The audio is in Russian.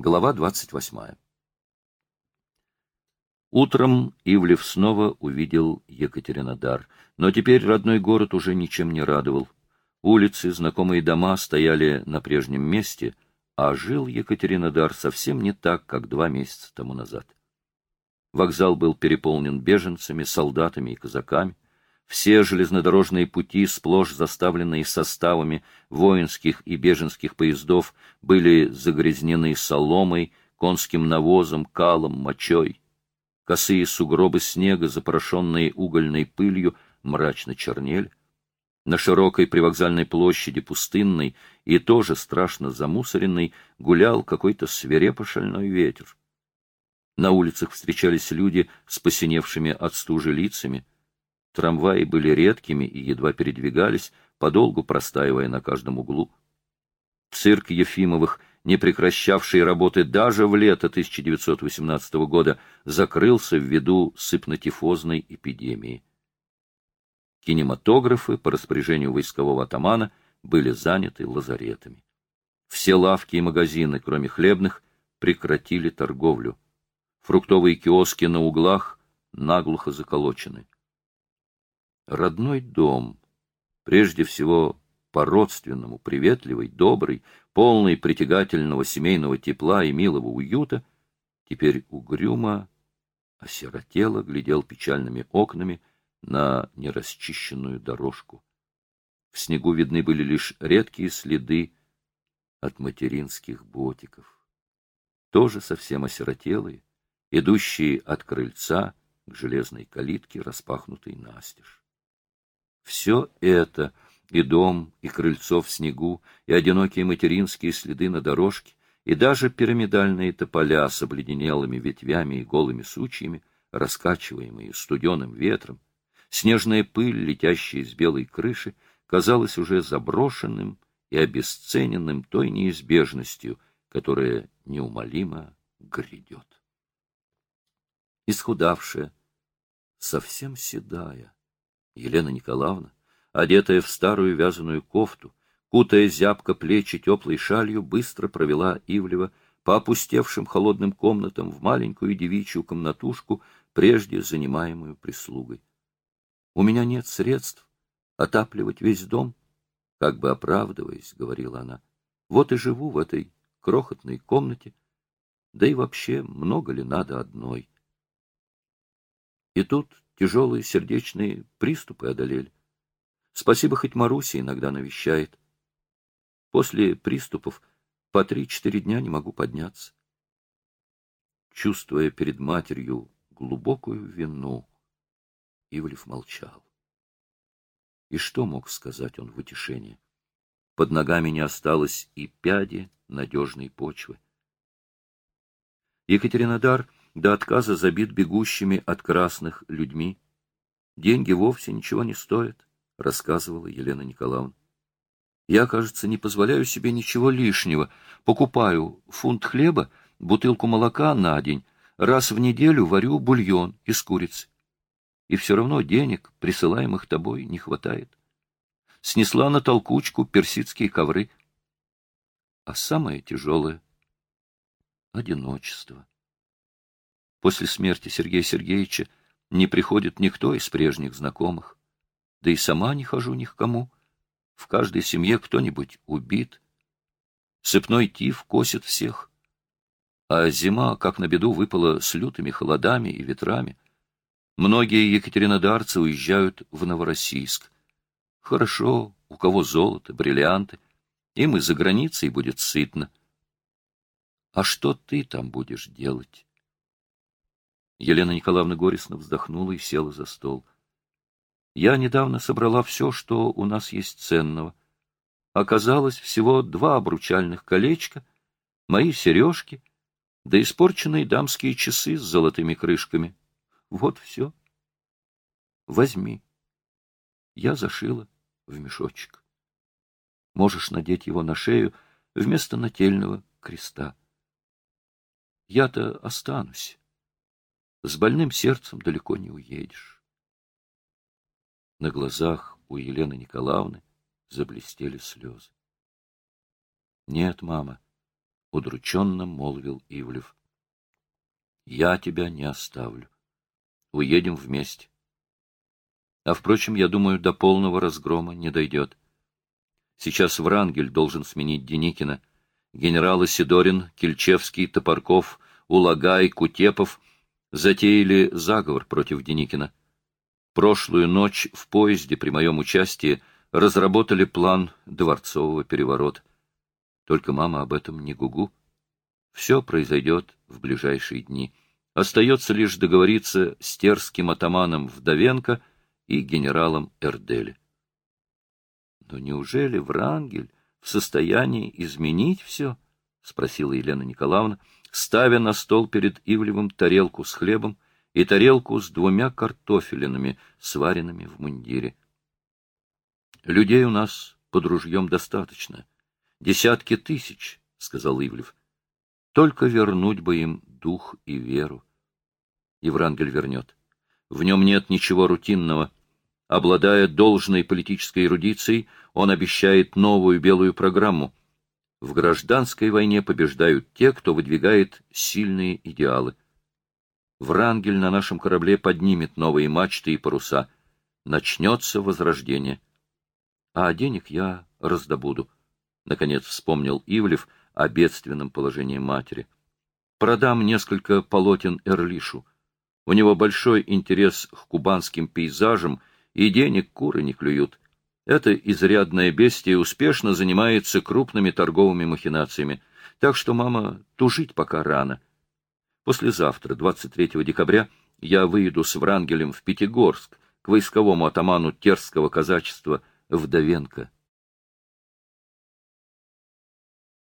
Глава 28. Утром Ивлев снова увидел Екатеринодар, но теперь родной город уже ничем не радовал. Улицы, знакомые дома стояли на прежнем месте, а жил Екатеринодар совсем не так, как два месяца тому назад. Вокзал был переполнен беженцами, солдатами и казаками. Все железнодорожные пути, сплошь заставленные составами воинских и беженских поездов, были загрязнены соломой, конским навозом, калом, мочой. Косые сугробы снега, запорошенные угольной пылью, мрачно чернели. На широкой привокзальной площади, пустынной и тоже страшно замусоренной, гулял какой-то свирепо шальной ветер. На улицах встречались люди с посиневшими от стужи лицами — Трамваи были редкими и едва передвигались, подолгу простаивая на каждом углу. Цирк Ефимовых, не прекращавший работы даже в лето 1918 года, закрылся ввиду сыпнотифозной эпидемии. Кинематографы по распоряжению войскового атамана были заняты лазаретами. Все лавки и магазины, кроме хлебных, прекратили торговлю. Фруктовые киоски на углах наглухо заколочены родной дом, прежде всего по-родственному, приветливый, добрый, полный притягательного семейного тепла и милого уюта, теперь угрюмо, осиротело глядел печальными окнами на нерасчищенную дорожку. В снегу видны были лишь редкие следы от материнских ботиков. Тоже совсем осиротелые, идущие от крыльца к железной калитке, распахнутой настежь. Все это, и дом, и крыльцо в снегу, и одинокие материнские следы на дорожке, и даже пирамидальные тополя с обледенелыми ветвями и голыми сучьями, раскачиваемые студеным ветром, снежная пыль, летящая с белой крыши, казалась уже заброшенным и обесцененным той неизбежностью, которая неумолимо грядет. Исхудавшая, совсем седая, Елена Николаевна, одетая в старую вязаную кофту, кутая зябко плечи теплой шалью, быстро провела Ивлева по опустевшим холодным комнатам в маленькую девичью комнатушку, прежде занимаемую прислугой. «У меня нет средств отапливать весь дом», как бы оправдываясь, говорила она. «Вот и живу в этой крохотной комнате, да и вообще много ли надо одной?» И тут Тяжелые сердечные приступы одолели. Спасибо, хоть Маруся иногда навещает. После приступов по три-четыре дня не могу подняться. Чувствуя перед матерью глубокую вину, Ивлев молчал. И что мог сказать он в утешение? Под ногами не осталось и пяди надежной почвы. Екатеринодар до отказа забит бегущими от красных людьми. Деньги вовсе ничего не стоят, — рассказывала Елена Николаевна. Я, кажется, не позволяю себе ничего лишнего. Покупаю фунт хлеба, бутылку молока на день, раз в неделю варю бульон из курицы. И все равно денег, присылаемых тобой, не хватает. Снесла на толкучку персидские ковры. А самое тяжелое — одиночество. После смерти Сергея Сергеевича не приходит никто из прежних знакомых. Да и сама не хожу ни к кому. В каждой семье кто-нибудь убит. Сыпной тиф косит всех. А зима, как на беду, выпала с лютыми холодами и ветрами. Многие екатеринодарцы уезжают в Новороссийск. Хорошо, у кого золото, бриллианты. Им и за границей будет сытно. А что ты там будешь делать? Елена Николаевна горестно вздохнула и села за стол. Я недавно собрала все, что у нас есть ценного. Оказалось всего два обручальных колечка, мои сережки, да испорченные дамские часы с золотыми крышками. Вот все. Возьми. Я зашила в мешочек. Можешь надеть его на шею вместо нательного креста. Я-то останусь. С больным сердцем далеко не уедешь. На глазах у Елены Николаевны заблестели слезы. Нет, мама, — удрученно молвил Ивлев. — Я тебя не оставлю. Уедем вместе. А, впрочем, я думаю, до полного разгрома не дойдет. Сейчас Врангель должен сменить Деникина. Генералы Сидорин, Кильчевский, Топорков, Улагай, Кутепов затеяли заговор против Деникина. Прошлую ночь в поезде при моем участии разработали план дворцового переворота. Только мама об этом не гугу. Все произойдет в ближайшие дни. Остается лишь договориться с терским атаманом Вдовенко и генералом Эрдели. Но неужели Врангель в состоянии изменить все? — спросила Елена Николаевна, ставя на стол перед Ивлевым тарелку с хлебом и тарелку с двумя картофелинами, сваренными в мундире. — Людей у нас под ружьем достаточно. Десятки тысяч, — сказал Ивлев. — Только вернуть бы им дух и веру. Еврангель вернет. В нем нет ничего рутинного. Обладая должной политической эрудицией, он обещает новую белую программу. В гражданской войне побеждают те, кто выдвигает сильные идеалы. Врангель на нашем корабле поднимет новые мачты и паруса. Начнется возрождение. А денег я раздобуду. Наконец вспомнил Ивлев о бедственном положении матери. Продам несколько полотен Эрлишу. У него большой интерес к кубанским пейзажам, и денег куры не клюют. Это изрядное бестие успешно занимается крупными торговыми махинациями, так что, мама, тужить пока рано. Послезавтра, 23 декабря, я выйду с Врангелем в Пятигорск к войсковому атаману Терского казачества Вдовенко.